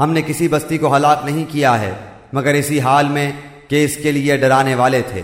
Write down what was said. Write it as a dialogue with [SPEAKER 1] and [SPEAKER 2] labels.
[SPEAKER 1] ہم نے کسی بستی کو ہلاک نہیں کیا ہے، مگر اسی حال میں کہ اس کے لیے ڈرانے والے تھے۔